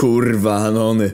kurwa Anony.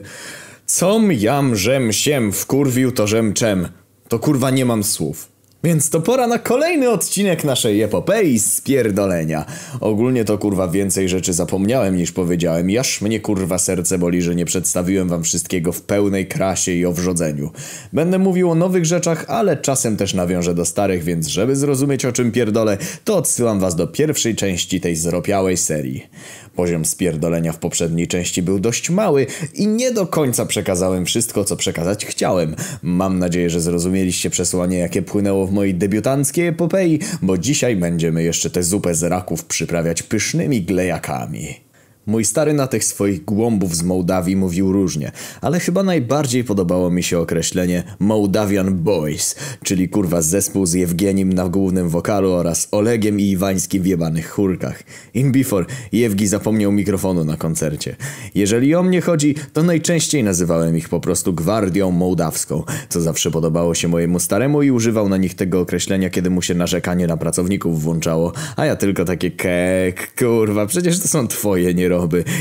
Com, jam, żem, siem, wkurwił to żem, czem. To kurwa nie mam słów. Więc to pora na kolejny odcinek naszej epopei spierdolenia. Ogólnie to kurwa więcej rzeczy zapomniałem niż powiedziałem. Jaż mnie kurwa serce boli, że nie przedstawiłem wam wszystkiego w pełnej krasie i owrzodzeniu. Będę mówił o nowych rzeczach, ale czasem też nawiążę do starych, więc żeby zrozumieć o czym pierdolę, to odsyłam was do pierwszej części tej zropiałej serii. Poziom spierdolenia w poprzedniej części był dość mały i nie do końca przekazałem wszystko, co przekazać chciałem. Mam nadzieję, że zrozumieliście przesłanie, jakie płynęło w mojej debiutanckiej epopei, bo dzisiaj będziemy jeszcze tę zupę z raków przyprawiać pysznymi glejakami. Mój stary na tych swoich głąbów z Mołdawii mówił różnie, ale chyba najbardziej podobało mi się określenie Mołdawian Boys, czyli kurwa zespół z Jewgenim na głównym wokalu oraz Olegiem i Iwańskim w jebanych chórkach. In before, Jewgi zapomniał mikrofonu na koncercie. Jeżeli o mnie chodzi, to najczęściej nazywałem ich po prostu Gwardią Mołdawską, co zawsze podobało się mojemu staremu i używał na nich tego określenia, kiedy mu się narzekanie na pracowników włączało, a ja tylko takie kek, kurwa, przecież to są twoje, nie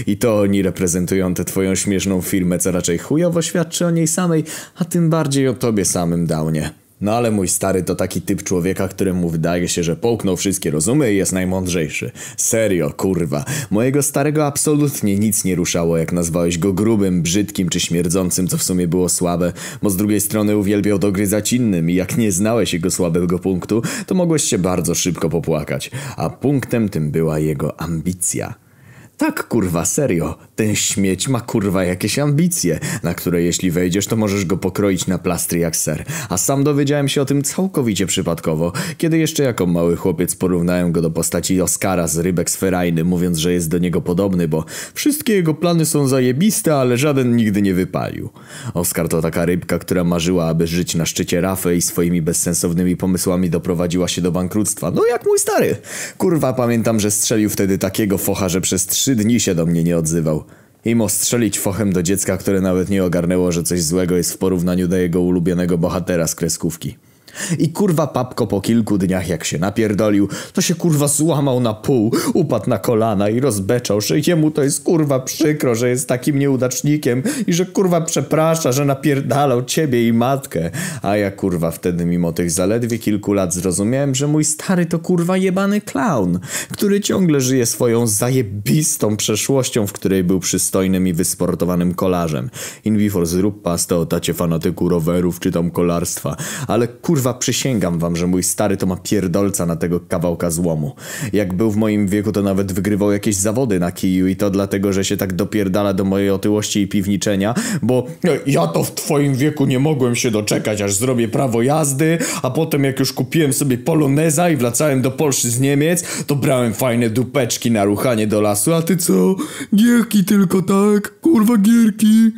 i to oni reprezentują tę twoją śmieszną firmę, co raczej chujowo świadczy o niej samej, a tym bardziej o tobie samym downie. No ale mój stary to taki typ człowieka, któremu wydaje się, że połknął wszystkie rozumy i jest najmądrzejszy. Serio, kurwa. Mojego starego absolutnie nic nie ruszało, jak nazwałeś go grubym, brzydkim czy śmierdzącym, co w sumie było słabe, bo z drugiej strony uwielbiał dogryzać innym i jak nie znałeś jego słabego punktu, to mogłeś się bardzo szybko popłakać. A punktem tym była jego ambicja. Tak, kurwa, serio. Ten śmieć ma kurwa jakieś ambicje, na które jeśli wejdziesz, to możesz go pokroić na plastry jak ser. A sam dowiedziałem się o tym całkowicie przypadkowo, kiedy jeszcze jako mały chłopiec porównałem go do postaci Oscara z Rybek Sferajny, mówiąc, że jest do niego podobny, bo wszystkie jego plany są zajebiste, ale żaden nigdy nie wypalił. Oskar to taka rybka, która marzyła, aby żyć na szczycie rafy i swoimi bezsensownymi pomysłami doprowadziła się do bankructwa. No jak mój stary. Kurwa, pamiętam, że strzelił wtedy takiego focha, że przez trzy dni się do mnie nie odzywał. Imo strzelić fochem do dziecka, które nawet nie ogarnęło, że coś złego jest w porównaniu do jego ulubionego bohatera z kreskówki. I kurwa papko po kilku dniach jak się napierdolił, to się kurwa złamał na pół, upadł na kolana i rozbeczał, że jemu to jest kurwa przykro, że jest takim nieudacznikiem i że kurwa przeprasza, że napierdalał ciebie i matkę. A ja kurwa wtedy mimo tych zaledwie kilku lat zrozumiałem, że mój stary to kurwa jebany clown, który ciągle żyje swoją zajebistą przeszłością, w której był przystojnym i wysportowanym kolarzem. Invifor zrób pastę o tacie fanatyku rowerów czy tam kolarstwa, ale kurwa Kurwa, przysięgam wam, że mój stary to ma pierdolca na tego kawałka złomu. Jak był w moim wieku, to nawet wygrywał jakieś zawody na kiju i to dlatego, że się tak dopierdala do mojej otyłości i piwniczenia, bo ja to w twoim wieku nie mogłem się doczekać, aż zrobię prawo jazdy, a potem jak już kupiłem sobie poloneza i wracałem do Polski z Niemiec, to brałem fajne dupeczki na ruchanie do lasu, a ty co? Gierki tylko tak? Kurwa gierki?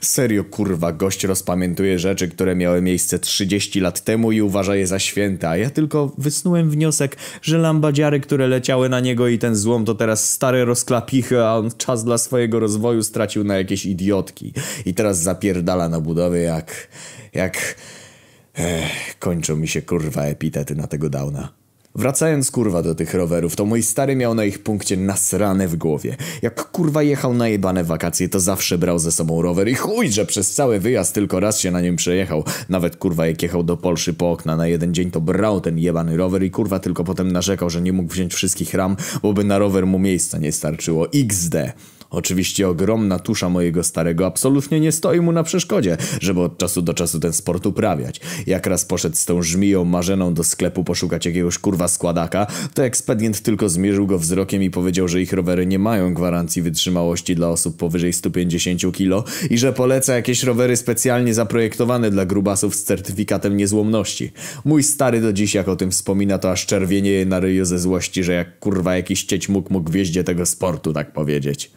Serio, kurwa, gość rozpamiętuje rzeczy, które miały miejsce 30 lat temu i uważa je za święte, ja tylko wysnułem wniosek, że lambadziary, które leciały na niego i ten złom to teraz stare rozklapichy, a on czas dla swojego rozwoju stracił na jakieś idiotki. I teraz zapierdala na budowie jak... jak... Ech, kończą mi się kurwa epitety na tego downa. Wracając kurwa do tych rowerów, to mój stary miał na ich punkcie nasrane w głowie. Jak kurwa jechał na jebane wakacje, to zawsze brał ze sobą rower i chuj, że przez cały wyjazd tylko raz się na nim przejechał. Nawet kurwa jak jechał do Polszy po okna na jeden dzień, to brał ten jebany rower i kurwa tylko potem narzekał, że nie mógł wziąć wszystkich ram, bo by na rower mu miejsca nie starczyło. XD. Oczywiście ogromna tusza mojego starego absolutnie nie stoi mu na przeszkodzie, żeby od czasu do czasu ten sport uprawiać. Jak raz poszedł z tą żmiją marzeną do sklepu poszukać jakiegoś kurwa składaka, to ekspedient tylko zmierzył go wzrokiem i powiedział, że ich rowery nie mają gwarancji wytrzymałości dla osób powyżej 150 kg i że poleca jakieś rowery specjalnie zaprojektowane dla grubasów z certyfikatem niezłomności. Mój stary do dziś jak o tym wspomina to aż czerwienieje na ryju ze złości, że jak kurwa jakiś cieć mógł mu gwieździe tego sportu tak powiedzieć.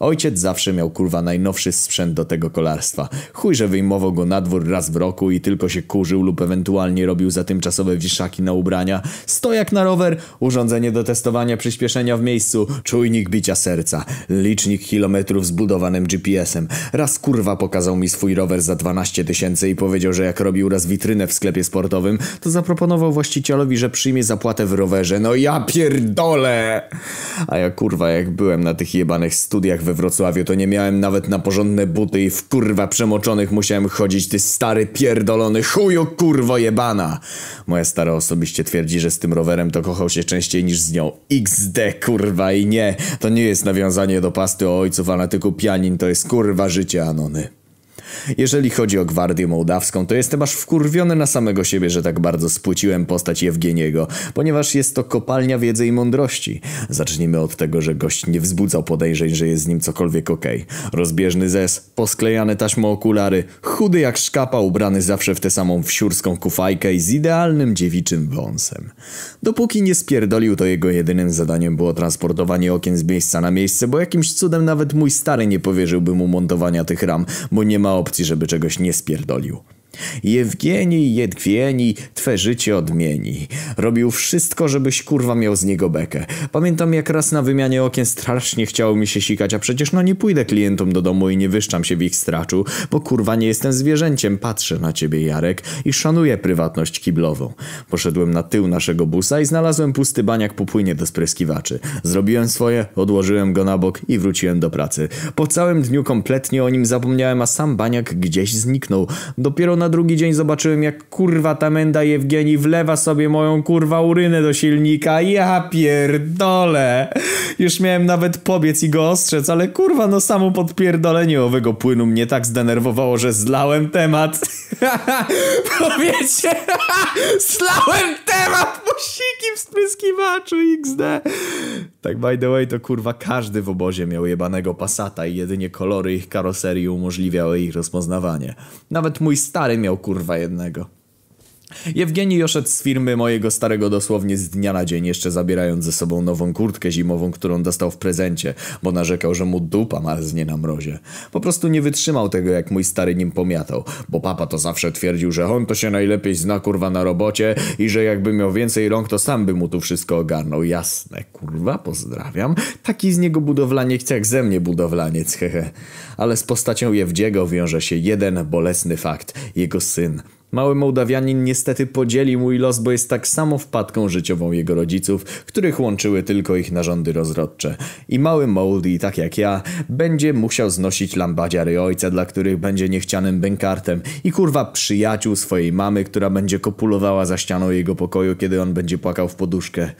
Ojciec zawsze miał kurwa najnowszy sprzęt do tego kolarstwa. Chuj, że wyjmował go na dwór raz w roku i tylko się kurzył lub ewentualnie robił za tymczasowe wiszaki na ubrania. Stojak na rower, urządzenie do testowania przyspieszenia w miejscu, czujnik bicia serca, licznik kilometrów zbudowanym GPS-em. Raz kurwa pokazał mi swój rower za 12 tysięcy i powiedział, że jak robił raz witrynę w sklepie sportowym, to zaproponował właścicielowi, że przyjmie zapłatę w rowerze. No ja pierdolę! A ja kurwa jak byłem na tych jebanych studiach we Wrocławiu, to nie miałem nawet na porządne buty i w kurwa przemoczonych musiałem chodzić, ty stary pierdolony chuju kurwo jebana. Moja stara osobiście twierdzi, że z tym rowerem to kochał się częściej niż z nią. XD kurwa i nie, to nie jest nawiązanie do pasty o ojcu fanatyku pianin, to jest kurwa życie Anony. Jeżeli chodzi o Gwardię Mołdawską, to jestem aż wkurwiony na samego siebie, że tak bardzo spłyciłem postać Jewgeniego, ponieważ jest to kopalnia wiedzy i mądrości. Zacznijmy od tego, że gość nie wzbudzał podejrzeń, że jest z nim cokolwiek okej. Okay. Rozbieżny zes, posklejane taśmo okulary, chudy jak szkapa, ubrany zawsze w tę samą wsiurską kufajkę i z idealnym dziewiczym wąsem. Dopóki nie spierdolił, to jego jedynym zadaniem było transportowanie okien z miejsca na miejsce, bo jakimś cudem nawet mój stary nie powierzyłby mu montowania tych ram, bo nie ma opcji, żeby czegoś nie spierdolił. Jewgieni, Jedgwieni, twe życie odmieni. Robił wszystko, żebyś kurwa miał z niego bekę. Pamiętam jak raz na wymianie okien strasznie chciało mi się sikać, a przecież no nie pójdę klientom do domu i nie wyszczam się w ich straczu, bo kurwa nie jestem zwierzęciem. Patrzę na ciebie Jarek i szanuję prywatność kiblową. Poszedłem na tył naszego busa i znalazłem pusty baniak po płynie do spryskiwaczy. Zrobiłem swoje, odłożyłem go na bok i wróciłem do pracy. Po całym dniu kompletnie o nim zapomniałem, a sam baniak gdzieś zniknął. Dopiero na drugi dzień zobaczyłem jak kurwa ta menda Jewgeni wlewa sobie moją kurwa urynę do silnika. Ja pierdolę. Już miałem nawet pobiec i go ostrzec, ale kurwa no samo podpierdolenie owego płynu mnie tak zdenerwowało, że zlałem temat. Powiecie, zlałem temat musiki w spryskiwaczu XD. Tak by the way to kurwa każdy w obozie miał jebanego Passata i jedynie kolory ich karoserii umożliwiały ich rozpoznawanie. Nawet mój stary miał kurwa jednego. Jewgeni oszedł z firmy mojego starego dosłownie z dnia na dzień, jeszcze zabierając ze sobą nową kurtkę zimową, którą dostał w prezencie, bo narzekał, że mu dupa marznie na mrozie. Po prostu nie wytrzymał tego, jak mój stary nim pomiatał, bo papa to zawsze twierdził, że on to się najlepiej zna kurwa na robocie i że jakby miał więcej rąk, to sam by mu tu wszystko ogarnął. Jasne, kurwa, pozdrawiam. Taki z niego budowlaniec jak ze mnie budowlaniec, hehe. Ale z postacią Jewdziego wiąże się jeden bolesny fakt. Jego syn. Mały Mołdawianin niestety podzieli mój los, bo jest tak samo wpadką życiową jego rodziców, których łączyły tylko ich narządy rozrodcze. I mały Moldy, tak jak ja, będzie musiał znosić lambadziary ojca, dla których będzie niechcianym bękartem i kurwa przyjaciół swojej mamy, która będzie kopulowała za ścianą jego pokoju, kiedy on będzie płakał w poduszkę.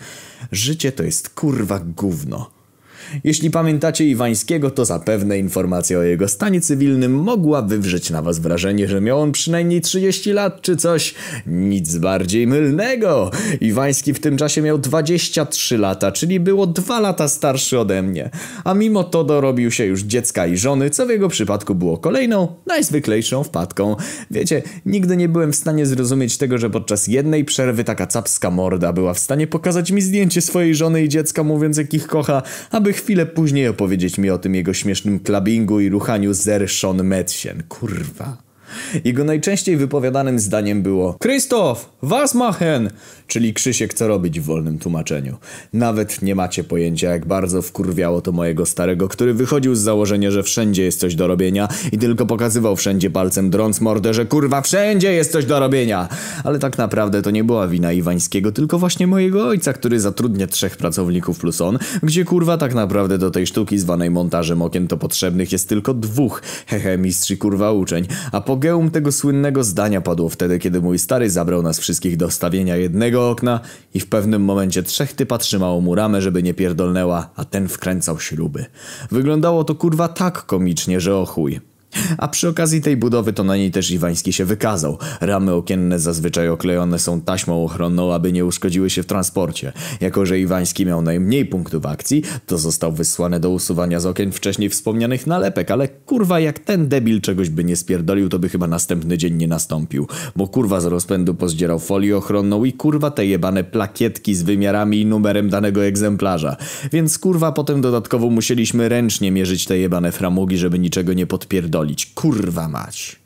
Życie to jest kurwa gówno. Jeśli pamiętacie Iwańskiego, to zapewne informacja o jego stanie cywilnym mogła wywrzeć na was wrażenie, że miał on przynajmniej 30 lat czy coś. Nic bardziej mylnego. Iwański w tym czasie miał 23 lata, czyli było dwa lata starszy ode mnie. A mimo to dorobił się już dziecka i żony, co w jego przypadku było kolejną, najzwyklejszą wpadką. Wiecie, nigdy nie byłem w stanie zrozumieć tego, że podczas jednej przerwy taka capska morda była w stanie pokazać mi zdjęcie swojej żony i dziecka, mówiąc jak ich kocha, aby chwilę później opowiedzieć mi o tym jego śmiesznym klabingu i ruchaniu Zer Sean Medsien. Kurwa. Jego najczęściej wypowiadanym zdaniem było Krzysztof, was machen! Czyli Krzysiek co robić w wolnym tłumaczeniu. Nawet nie macie pojęcia jak bardzo wkurwiało to mojego starego, który wychodził z założenia, że wszędzie jest coś do robienia i tylko pokazywał wszędzie palcem drąc mordę, że kurwa wszędzie jest coś do robienia! Ale tak naprawdę to nie była wina Iwańskiego, tylko właśnie mojego ojca, który zatrudnia trzech pracowników plus on, gdzie kurwa tak naprawdę do tej sztuki zwanej montażem okien to potrzebnych jest tylko dwóch, hehe mistrz kurwa uczeń, a po apogeum tego słynnego zdania padło wtedy, kiedy mój stary zabrał nas wszystkich do stawienia jednego okna i w pewnym momencie trzech typa trzymało mu ramę, żeby nie pierdolnęła, a ten wkręcał śruby. Wyglądało to kurwa tak komicznie, że o chuj. A przy okazji tej budowy to na niej też Iwański się wykazał. Ramy okienne zazwyczaj oklejone są taśmą ochronną, aby nie uszkodziły się w transporcie. Jako, że Iwański miał najmniej punktów akcji, to został wysłany do usuwania z okien wcześniej wspomnianych nalepek, ale kurwa jak ten debil czegoś by nie spierdolił, to by chyba następny dzień nie nastąpił. Bo kurwa z rozpędu pozdzierał folię ochronną i kurwa te jebane plakietki z wymiarami i numerem danego egzemplarza. Więc kurwa potem dodatkowo musieliśmy ręcznie mierzyć te jebane framugi, żeby niczego nie podpierdolić pierdolić, kurwa mać.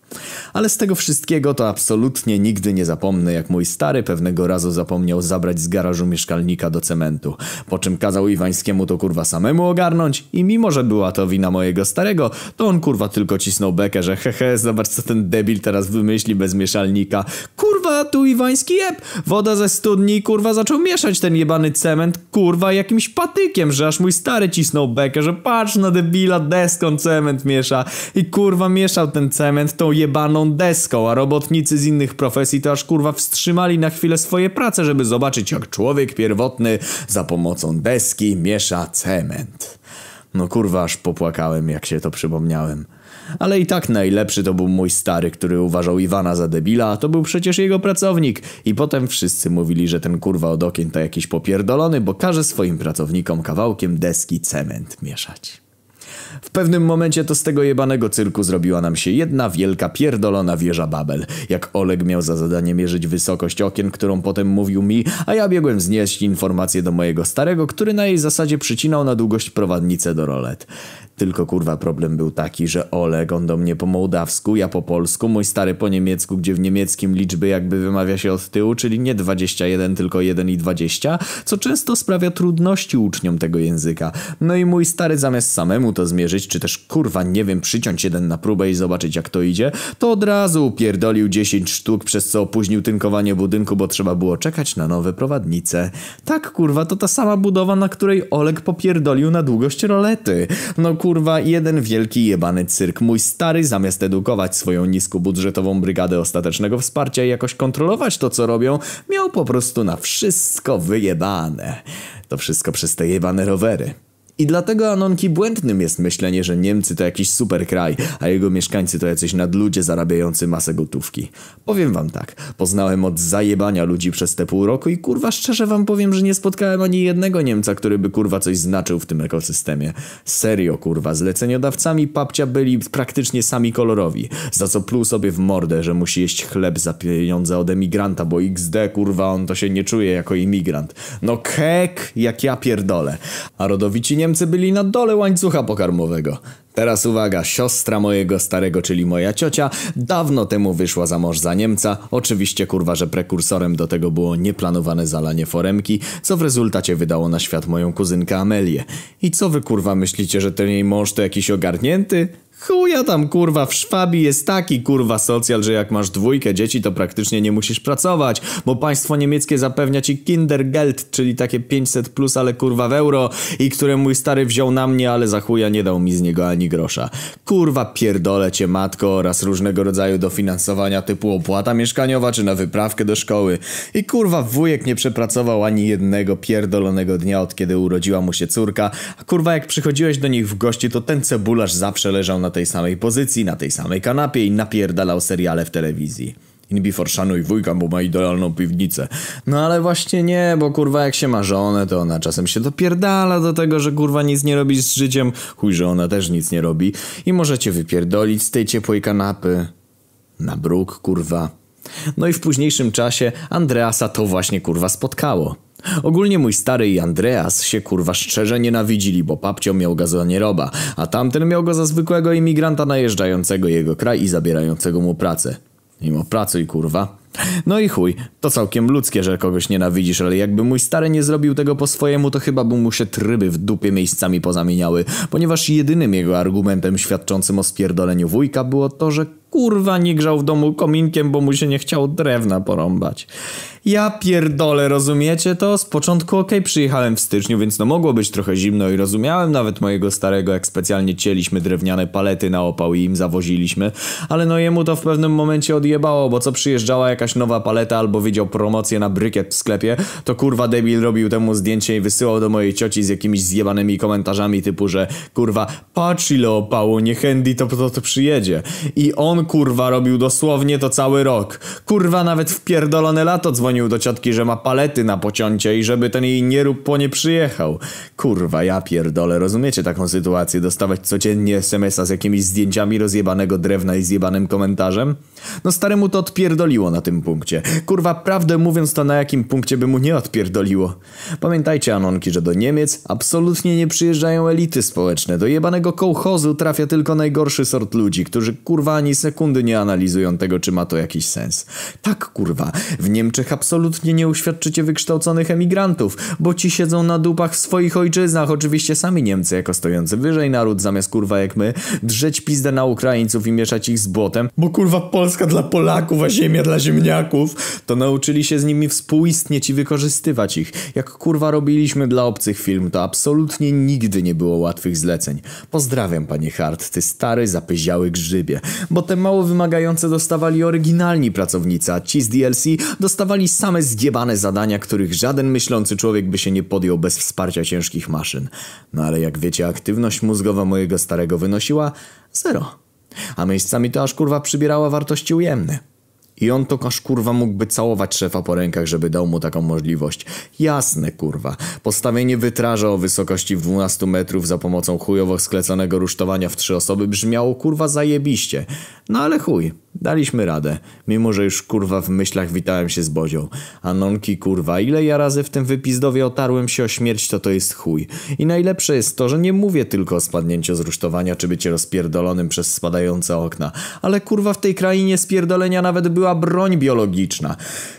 Ale z tego wszystkiego to absolutnie nigdy nie zapomnę, jak mój stary pewnego razu zapomniał zabrać z garażu mieszkalnika do cementu. Po czym kazał Iwańskiemu to kurwa samemu ogarnąć i mimo, że była to wina mojego starego, to on kurwa tylko cisnął bekę, że hehe, zobacz co ten debil teraz wymyśli bez mieszalnika. Kurwa, tu Iwański jeb! Woda ze studni, kurwa, zaczął mieszać ten jebany cement, kurwa, jakimś patykiem, że aż mój stary cisnął bekę, że patrz na debila, deską cement miesza. I kurwa mieszał ten cement tą jebaną deską, a robotnicy z innych profesji to aż kurwa wstrzymali na chwilę swoje prace, żeby zobaczyć jak człowiek pierwotny za pomocą deski miesza cement. No kurwa, aż popłakałem, jak się to przypomniałem. Ale i tak najlepszy to był mój stary, który uważał Iwana za debila, a to był przecież jego pracownik. I potem wszyscy mówili, że ten kurwa od okien to jakiś popierdolony, bo każe swoim pracownikom kawałkiem deski cement mieszać. W pewnym momencie to z tego jebanego cyrku zrobiła nam się jedna wielka pierdolona wieża Babel. Jak Oleg miał za zadanie mierzyć wysokość okien, którą potem mówił mi, a ja biegłem znieść informacje do mojego starego, który na jej zasadzie przycinał na długość prowadnicę do rolet. Tylko kurwa problem był taki, że Oleg, on do mnie po mołdawsku, ja po polsku, mój stary po niemiecku, gdzie w niemieckim liczby jakby wymawia się od tyłu, czyli nie 21, tylko 1 i 20, co często sprawia trudności uczniom tego języka. No i mój stary zamiast samemu to zmierzyć, czy też kurwa nie wiem, przyciąć jeden na próbę i zobaczyć jak to idzie, to od razu pierdolił 10 sztuk, przez co opóźnił tynkowanie budynku, bo trzeba było czekać na nowe prowadnice. Tak kurwa, to ta sama budowa, na której Oleg popierdolił na długość rolety. No kurwa jeden wielki jebany cyrk. Mój stary zamiast edukować swoją niskobudżetową brygadę ostatecznego wsparcia i jakoś kontrolować to co robią, miał po prostu na wszystko wyjebane. To wszystko przez te jebane rowery. I dlatego Anonki błędnym jest myślenie, że Niemcy to jakiś super kraj, a jego mieszkańcy to jacyś nadludzie zarabiający masę gotówki. Powiem wam tak, poznałem od zajebania ludzi przez te pół roku i kurwa szczerze wam powiem, że nie spotkałem ani jednego Niemca, który by kurwa coś znaczył w tym ekosystemie. Serio kurwa, zleceniodawcami papcia byli praktycznie sami kolorowi, za co pluł sobie w mordę, że musi jeść chleb za pieniądze od emigranta, bo XD kurwa on to się nie czuje jako imigrant. No kek, jak ja pierdolę. A rodowici nie Niemcy byli na dole łańcucha pokarmowego. Teraz uwaga, siostra mojego starego, czyli moja ciocia, dawno temu wyszła za mąż za Niemca. Oczywiście kurwa, że prekursorem do tego było nieplanowane zalanie foremki, co w rezultacie wydało na świat moją kuzynkę Amelię. I co wy kurwa myślicie, że ten jej mąż to jakiś ogarnięty? Chuja tam kurwa, w Szwabii jest taki kurwa socjal, że jak masz dwójkę dzieci, to praktycznie nie musisz pracować, bo państwo niemieckie zapewnia ci Kindergeld, czyli takie 500 plus, ale kurwa w euro i które mój stary wziął na mnie, ale za chuja nie dał mi z niego ani grosza. Kurwa pierdolę cię matko oraz różnego rodzaju dofinansowania typu opłata mieszkaniowa czy na wyprawkę do szkoły. I kurwa wujek nie przepracował ani jednego pierdolonego dnia od kiedy urodziła mu się córka, a kurwa jak przychodziłeś do nich w gości, to ten cebularz zawsze leżał na tej samej pozycji, na tej samej kanapie i napierdalał seriale w telewizji. In before szanuj wujka, bo ma idealną piwnicę. No ale właśnie nie, bo kurwa jak się ma żonę, to ona czasem się dopierdala do tego, że kurwa nic nie robi z życiem. Chuj, że ona też nic nie robi. I możecie wypierdolić z tej ciepłej kanapy. Na bruk, kurwa. No i w późniejszym czasie Andreasa to właśnie kurwa spotkało. Ogólnie mój stary i Andreas się kurwa szczerze nienawidzili, bo papcio miał go za nieroba, a tamten miał go za zwykłego imigranta najeżdżającego jego kraj i zabierającego mu pracę. Mimo pracuj kurwa. No i chuj, to całkiem ludzkie, że kogoś nienawidzisz, ale jakby mój stary nie zrobił tego po swojemu, to chyba by mu się tryby w dupie miejscami pozamieniały, ponieważ jedynym jego argumentem świadczącym o spierdoleniu wujka było to, że kurwa nie grzał w domu kominkiem, bo mu się nie chciał drewna porąbać. Ja pierdolę, rozumiecie to? Z początku okej, okay, przyjechałem w styczniu, więc no mogło być trochę zimno i rozumiałem nawet mojego starego, jak specjalnie cieliśmy drewniane palety na opał i im zawoziliśmy, ale no jemu to w pewnym momencie odjebało, bo co przyjeżdżała jakaś nowa paleta albo widział promocję na brykiet w sklepie, to kurwa debil robił temu zdjęcie i wysyłał do mojej cioci z jakimiś zjebanymi komentarzami typu, że kurwa patrz ile opału, nie handy to, to, to przyjedzie. I on kurwa robił dosłownie to cały rok. Kurwa nawet w pierdolone lato dzwonił do ciotki, że ma palety na pociącie i żeby ten jej nierób po nie przyjechał. Kurwa, ja pierdolę, rozumiecie taką sytuację? Dostawać codziennie smsa z jakimiś zdjęciami rozjebanego drewna i zjebanym komentarzem? No staremu to odpierdoliło na tym tym punkcie. Kurwa, prawdę mówiąc to na jakim punkcie by mu nie odpierdoliło. Pamiętajcie, Anonki, że do Niemiec absolutnie nie przyjeżdżają elity społeczne. Do jebanego kołchozu trafia tylko najgorszy sort ludzi, którzy kurwa ani sekundy nie analizują tego, czy ma to jakiś sens. Tak, kurwa, w Niemczech absolutnie nie uświadczycie wykształconych emigrantów, bo ci siedzą na dupach w swoich ojczyznach, oczywiście sami Niemcy jako stojący wyżej naród zamiast kurwa jak my, drzeć pizdę na Ukraińców i mieszać ich z błotem, bo kurwa Polska dla Polaków, a ziemia dla to nauczyli się z nimi współistnieć i wykorzystywać ich. Jak kurwa robiliśmy dla obcych film, to absolutnie nigdy nie było łatwych zleceń. Pozdrawiam panie Hart, ty stary zapyziały grzybie, bo te mało wymagające dostawali oryginalni pracownicy, a ci z DLC dostawali same zgiebane zadania, których żaden myślący człowiek by się nie podjął bez wsparcia ciężkich maszyn. No ale jak wiecie, aktywność mózgowa mojego starego wynosiła zero. A miejscami to aż kurwa przybierała wartości ujemne. I on to aż kurwa mógłby całować szefa po rękach, żeby dał mu taką możliwość. Jasne kurwa. Postawienie wytraża o wysokości 12 metrów za pomocą chujowo skleconego rusztowania w trzy osoby brzmiało kurwa zajebiście. No ale chuj. Daliśmy radę, mimo że już kurwa w myślach witałem się z Bozią. A nonki kurwa, ile ja razy w tym wypizdowie otarłem się o śmierć, to to jest chuj. I najlepsze jest to, że nie mówię tylko o spadnięciu z rusztowania, czy bycie rozpierdolonym przez spadające okna, ale kurwa w tej krainie spierdolenia nawet była broń biologiczna.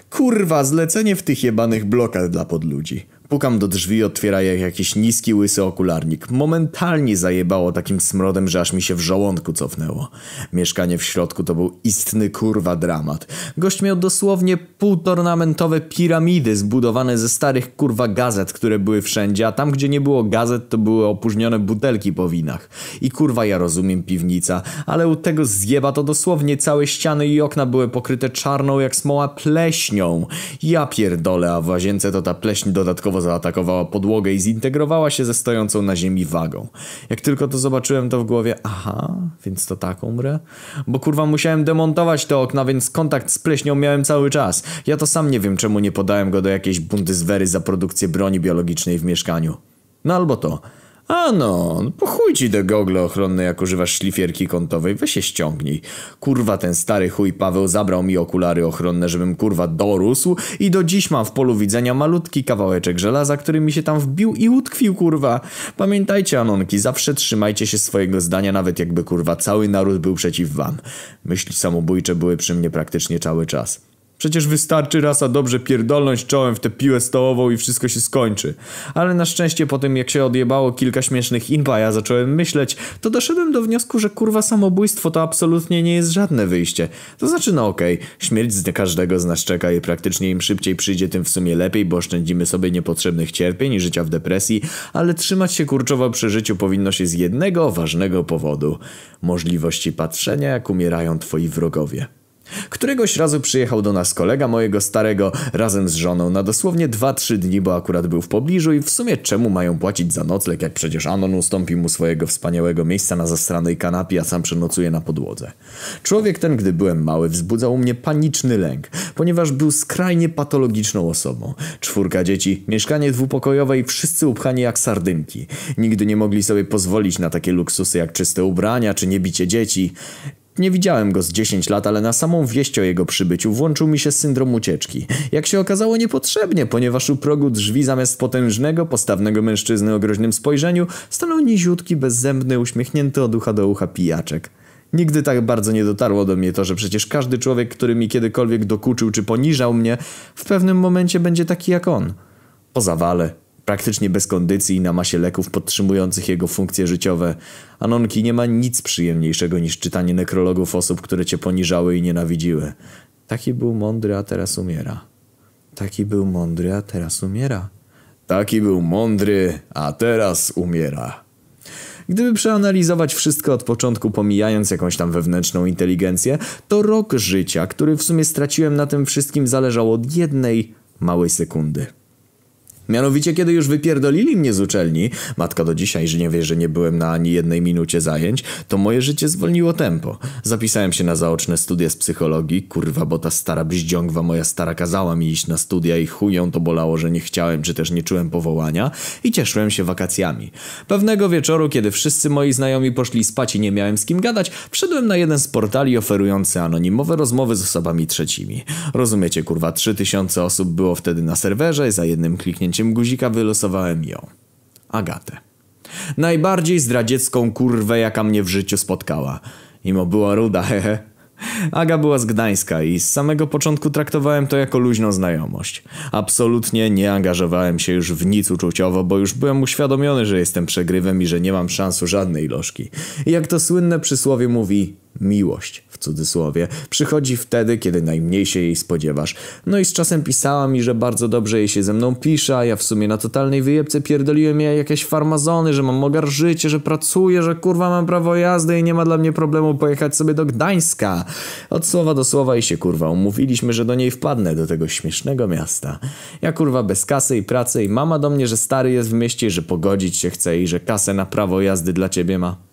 Kurwa, zlecenie w tych jebanych blokach dla podludzi. Pukam do drzwi, otwiera je jakiś niski, łysy okularnik. Momentalnie zajebało takim smrodem, że aż mi się w żołądku cofnęło. Mieszkanie w środku to był istny kurwa dramat. Gość miał dosłownie półtornamentowe piramidy zbudowane ze starych kurwa gazet, które były wszędzie, a tam gdzie nie było gazet to były opóźnione butelki po winach. I kurwa ja rozumiem piwnica, ale u tego zjeba to dosłownie całe ściany i okna były pokryte czarną jak smoła pleśnią. Ja pierdolę, a w łazience to ta pleśń dodatkowo zaatakowała podłogę i zintegrowała się ze stojącą na ziemi wagą. Jak tylko to zobaczyłem, to w głowie, aha, więc to tak umrę? Bo kurwa musiałem demontować te okna, więc kontakt z pleśnią miałem cały czas. Ja to sam nie wiem, czemu nie podałem go do jakiejś bundeswehry za produkcję broni biologicznej w mieszkaniu. No albo to. A no, po chuj ci te gogle ochronne, jak używasz szlifierki kątowej, weź się ściągnij. Kurwa, ten stary chuj Paweł zabrał mi okulary ochronne, żebym kurwa dorósł i do dziś mam w polu widzenia malutki kawałeczek żelaza, który mi się tam wbił i utkwił, kurwa. Pamiętajcie, Anonki, zawsze trzymajcie się swojego zdania, nawet jakby kurwa cały naród był przeciw wam. Myśli samobójcze były przy mnie praktycznie cały czas. Przecież wystarczy rasa dobrze pierdolnąć czołem w tę piłę stołową i wszystko się skończy. Ale na szczęście po tym jak się odjebało kilka śmiesznych inp, a ja zacząłem myśleć, to doszedłem do wniosku, że kurwa samobójstwo to absolutnie nie jest żadne wyjście. To znaczy no okej, okay, śmierć z każdego z nas czeka i praktycznie im szybciej przyjdzie tym w sumie lepiej, bo oszczędzimy sobie niepotrzebnych cierpień i życia w depresji, ale trzymać się kurczowo przy życiu powinno się z jednego ważnego powodu. Możliwości patrzenia jak umierają twoi wrogowie. Któregoś razu przyjechał do nas kolega mojego starego razem z żoną na dosłownie 2-3 dni, bo akurat był w pobliżu i w sumie czemu mają płacić za nocleg, jak przecież Anon ustąpił mu swojego wspaniałego miejsca na zastranej kanapie, a sam przenocuje na podłodze. Człowiek ten, gdy byłem mały, wzbudzał u mnie paniczny lęk, ponieważ był skrajnie patologiczną osobą. Czwórka dzieci, mieszkanie dwupokojowe i wszyscy upchani jak sardynki. Nigdy nie mogli sobie pozwolić na takie luksusy jak czyste ubrania czy niebicie dzieci. Nie widziałem go z 10 lat, ale na samą wieść o jego przybyciu włączył mi się syndrom ucieczki. Jak się okazało niepotrzebnie, ponieważ u progu drzwi zamiast potężnego, postawnego mężczyzny o groźnym spojrzeniu stanął niziutki, bezzębny, uśmiechnięty od ucha do ucha pijaczek. Nigdy tak bardzo nie dotarło do mnie to, że przecież każdy człowiek, który mi kiedykolwiek dokuczył czy poniżał mnie, w pewnym momencie będzie taki jak on. Po zawale, praktycznie bez kondycji na masie leków podtrzymujących jego funkcje życiowe. Anonki nie ma nic przyjemniejszego niż czytanie nekrologów osób, które cię poniżały i nienawidziły. Taki był mądry, a teraz umiera. Taki był mądry, a teraz umiera. Taki był mądry, a teraz umiera. Gdyby przeanalizować wszystko od początku, pomijając jakąś tam wewnętrzną inteligencję, to rok życia, który w sumie straciłem na tym wszystkim, zależał od jednej małej sekundy. Mianowicie, kiedy już wypierdolili mnie z uczelni, matka do dzisiaj że nie wie, że nie byłem na ani jednej minucie zajęć, to moje życie zwolniło tempo. Zapisałem się na zaoczne studia z psychologii, kurwa, bo ta stara bździągwa moja stara kazała mi iść na studia i chują to bolało, że nie chciałem, czy też nie czułem powołania i cieszyłem się wakacjami. Pewnego wieczoru, kiedy wszyscy moi znajomi poszli spać i nie miałem z kim gadać, wszedłem na jeden z portali oferujący anonimowe rozmowy z osobami trzecimi. Rozumiecie, kurwa, 3000 osób było wtedy na serwerze, za jednym kliknięciem kliknięciem guzika wylosowałem ją. Agatę. Najbardziej zdradziecką kurwę, jaka mnie w życiu spotkała. Imo była ruda, hehe. Aga była z Gdańska i z samego początku traktowałem to jako luźną znajomość. Absolutnie nie angażowałem się już w nic uczuciowo, bo już byłem uświadomiony, że jestem przegrywem i że nie mam szansu żadnej lożki. Jak to słynne przysłowie mówi, miłość, w cudzysłowie, przychodzi wtedy, kiedy najmniej się jej spodziewasz. No i z czasem pisała mi, że bardzo dobrze jej się ze mną pisze, a ja w sumie na totalnej wyjebce pierdoliłem jej jakieś farmazony, że mam ogar życie, że pracuję, że kurwa mam prawo jazdy i nie ma dla mnie problemu pojechać sobie do Gdańska. Od słowa do słowa i się kurwa umówiliśmy, że do niej wpadnę, do tego śmiesznego miasta. Ja kurwa bez kasy i pracy i mama do mnie, że stary jest w mieście, że pogodzić się chce i że kasę na prawo jazdy dla ciebie ma.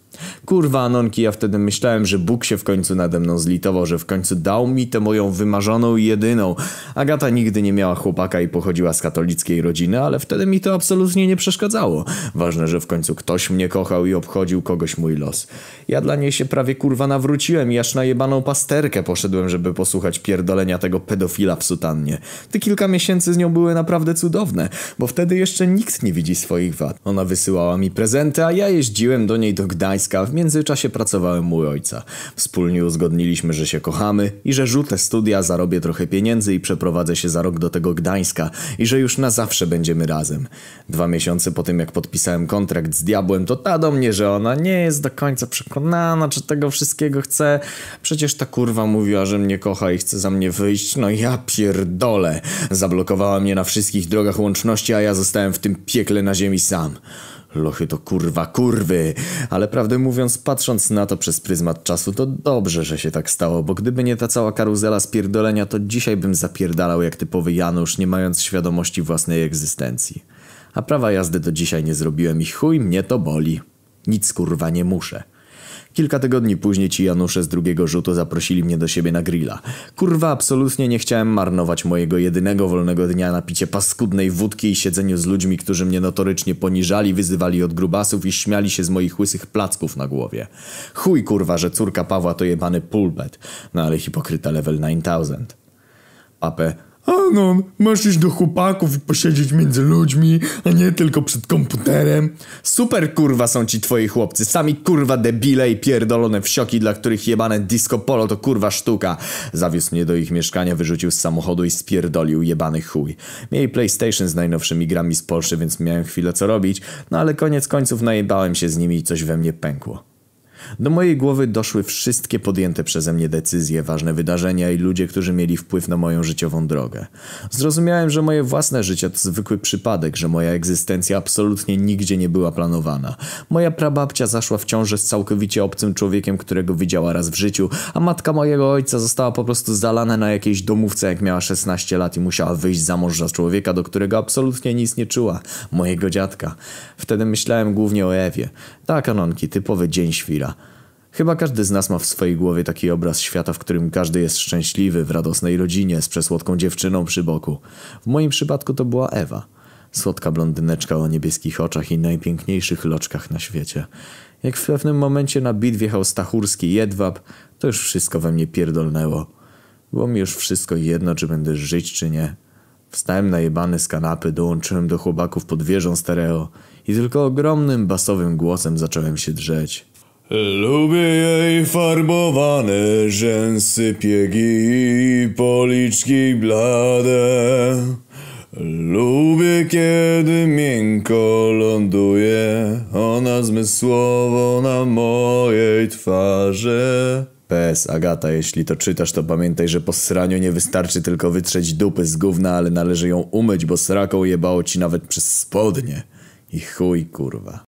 Kurwa, Anonki, ja wtedy myślałem, że Bóg się w końcu nade mną zlitował, że w końcu dał mi tę moją wymarzoną i jedyną. Agata nigdy nie miała chłopaka i pochodziła z katolickiej rodziny, ale wtedy mi to absolutnie nie przeszkadzało. Ważne, że w końcu ktoś mnie kochał i obchodził kogoś mój los. Ja dla niej się prawie kurwa nawróciłem i aż na jebaną pasterkę poszedłem, żeby posłuchać pierdolenia tego pedofila w sutannie. Te kilka miesięcy z nią były naprawdę cudowne, bo wtedy jeszcze nikt nie widzi swoich wad. Ona wysyłała mi prezenty, a ja jeździłem do niej do Gdańska w międzyczasie pracowałem u ojca. Wspólnie uzgodniliśmy, że się kochamy i że rzucę studia, zarobię trochę pieniędzy i przeprowadzę się za rok do tego Gdańska i że już na zawsze będziemy razem. Dwa miesiące po tym, jak podpisałem kontrakt z diabłem, to ta do mnie, że ona nie jest do końca przekonana, czy tego wszystkiego chce. Przecież ta kurwa mówiła, że mnie kocha i chce za mnie wyjść. No ja pierdolę. Zablokowała mnie na wszystkich drogach łączności, a ja zostałem w tym piekle na ziemi sam. Lochy to kurwa kurwy, ale prawdę mówiąc, patrząc na to przez pryzmat czasu, to dobrze, że się tak stało, bo gdyby nie ta cała karuzela spierdolenia, to dzisiaj bym zapierdalał jak typowy Janusz, nie mając świadomości własnej egzystencji. A prawa jazdy do dzisiaj nie zrobiłem i chuj mnie to boli. Nic kurwa nie muszę. Kilka tygodni później ci Janusze z drugiego rzutu zaprosili mnie do siebie na grilla. Kurwa, absolutnie nie chciałem marnować mojego jedynego wolnego dnia na picie paskudnej wódki i siedzeniu z ludźmi, którzy mnie notorycznie poniżali, wyzywali od grubasów i śmiali się z moich łysych placków na głowie. Chuj kurwa, że córka Pawła to jebany pulpet, no ale hipokryta level 9000. Papę Anon, masz iść do chłopaków i posiedzieć między ludźmi, a nie tylko przed komputerem. Super kurwa są ci twoi chłopcy, sami kurwa debile i pierdolone wsioki, dla których jebane disco polo to kurwa sztuka. Zawiózł mnie do ich mieszkania, wyrzucił z samochodu i spierdolił jebany chuj. Mieli PlayStation z najnowszymi grami z Porsche, więc miałem chwilę co robić, no ale koniec końców najebałem się z nimi i coś we mnie pękło. Do mojej głowy doszły wszystkie podjęte przeze mnie decyzje, ważne wydarzenia i ludzie, którzy mieli wpływ na moją życiową drogę. Zrozumiałem, że moje własne życie to zwykły przypadek, że moja egzystencja absolutnie nigdzie nie była planowana. Moja prababcia zaszła w ciążę z całkowicie obcym człowiekiem, którego widziała raz w życiu, a matka mojego ojca została po prostu zalana na jakiejś domówce, jak miała 16 lat i musiała wyjść za mąż za człowieka, do którego absolutnie nic nie czuła. Mojego dziadka. Wtedy myślałem głównie o Ewie. Tak, kanonki, typowy dzień świra. Chyba każdy z nas ma w swojej głowie taki obraz świata, w którym każdy jest szczęśliwy, w radosnej rodzinie, z przesłodką dziewczyną przy boku. W moim przypadku to była Ewa. Słodka blondyneczka o niebieskich oczach i najpiękniejszych loczkach na świecie. Jak w pewnym momencie na bit wjechał stachurski jedwab, to już wszystko we mnie pierdolnęło. Było mi już wszystko jedno, czy będę żyć, czy nie. Wstałem najebany z kanapy, dołączyłem do chłopaków pod wieżą stereo i tylko ogromnym basowym głosem zacząłem się drzeć. Lubię jej farbowane rzęsy, piegi, policzki blade. Lubię, kiedy miękko ląduje ona zmysłowo na mojej twarzy. PS, Agata, jeśli to czytasz, to pamiętaj, że po sraniu nie wystarczy tylko wytrzeć dupy z gówna, ale należy ją umyć, bo sraką jebało ci nawet przez spodnie. I chuj, kurwa.